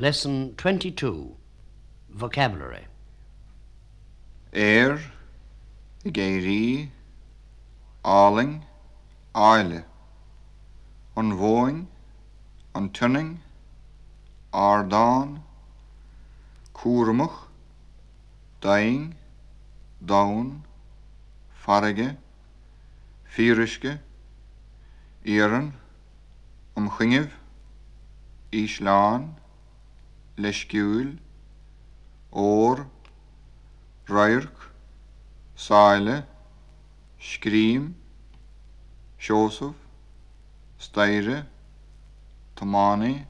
Lesson 22 Vocabulary. Air, géirí, áling, áile. An bhóing, an tuning, ardán, cuaramach, daing, daun, farige, fíriske, éan, an chuineh, Ísláán, leisciúil, ór, rairc, sáile, scríam, seosamh, staire, tománaí.